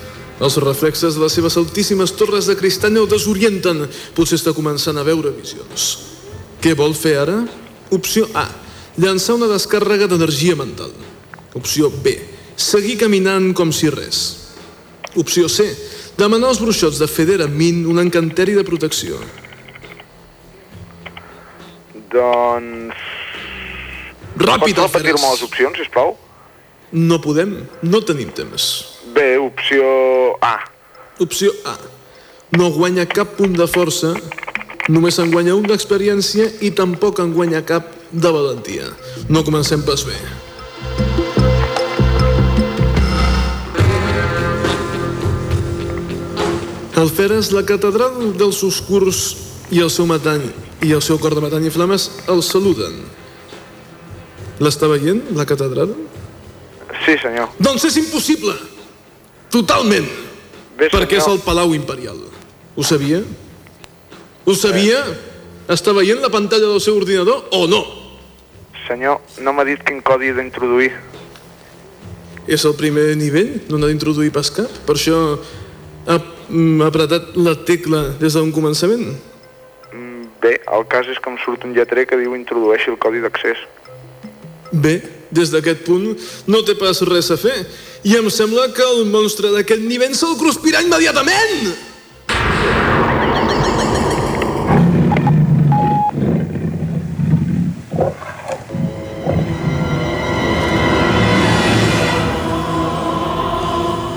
Els reflexes de les seves altíssimes torres de cristall el desorienten. Potser està començant a veure visions. Què vol fer ara? Opció A. Llançar una descàrrega d'energia mental. Opció B. Seguir caminant com si res. Opció C. Demanar als bruixots de Federa Min un encanteri de protecció. Doncs... Ràpid, Pots el Feres. repetir-me les opcions, sisplau? No podem, no tenim temps. Bé, opció A. Opció A. No guanya cap punt de força, només en guanya un d'experiència i tampoc en guanya cap de valentia. No comencem pas bé. El Feres, la catedral dels oscurs i el seu matany i el seu cor de matany i flames el saluden. L'està veient, la catedral? Sí, senyor. Doncs és impossible! Totalment! Bé, Perquè és el Palau Imperial. Ho sabia? Ho sabia? Està veient la pantalla del seu ordinador o no? Senyor, no m'ha dit quin codi he d'introduir. És el primer nivell, no n'ha d'introduir pas cap. Per això ha, mm, ha apretat la tecla des d'un començament. Bé, el cas és que em surt un lletrer que diu introdueixi el codi d'accés. Bé, des d'aquest punt no té pas res a fer. I em sembla que el monstre d'aquest nivell se'l cruspirà immediatament!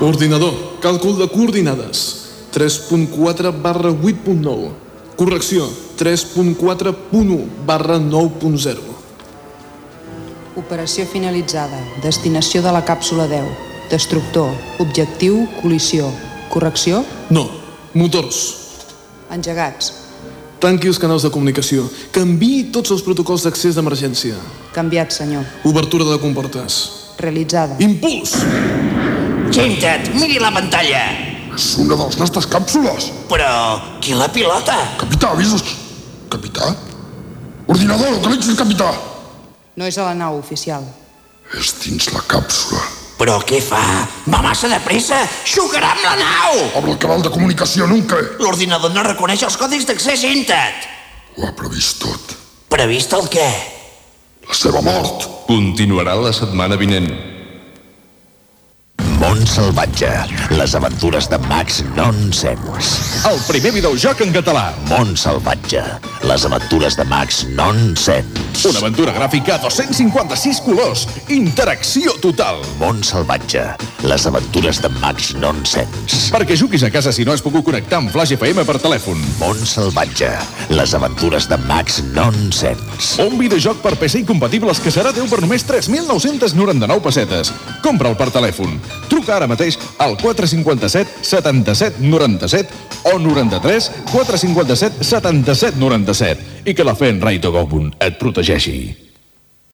Ordinador, càlcul de coordinades. 3.4 barra 8.9. Correcció, 3.4.1 barra 9.0. Operació finalitzada. Destinació de la càpsula 10. Destructor. Objectiu, col·lisió. Correcció? No, motors. Engegats. Tanqui els canals de comunicació. Canviï tots els protocols d'accés d'emergència. Canviat, senyor. Obertura de comportes. Realitzada. Impuls! Senta't, miri la pantalla. És una de les nostres càpsules. Però qui la pilota? Capità, avisos. Capità? Ordinador, localitzi el capità. No és a la nau oficial. És dins la càpsula. Però què fa? Va massa de pressa! Xocarà amb la nau! Obre el canal de comunicació, nunca. L'ordinador no reconeix els codis d'accés Intat. Ho ha previst tot. Previst el què? La seva mort. Continuarà la setmana vinent. Món salvatge, les aventures de Max Nonsens. El primer videojoc en català. Món salvatge, les aventures de Max Nonsens. Una aventura gràfica a 256 colors. Interacció total. Món salvatge, les aventures de Max Nonsens. Perquè juguis a casa si no has pogut connectar amb Flash FM per telèfon. Món salvatge, les aventures de Max Nonsens. Un videojoc per PC incompatibles que serà teu per només 3.999 pessetes. Compra'l per telèfon. Truca ara mateix al 457 77 97 o 93 457 77 97 i que la fe en Rai Togobun et protegeixi.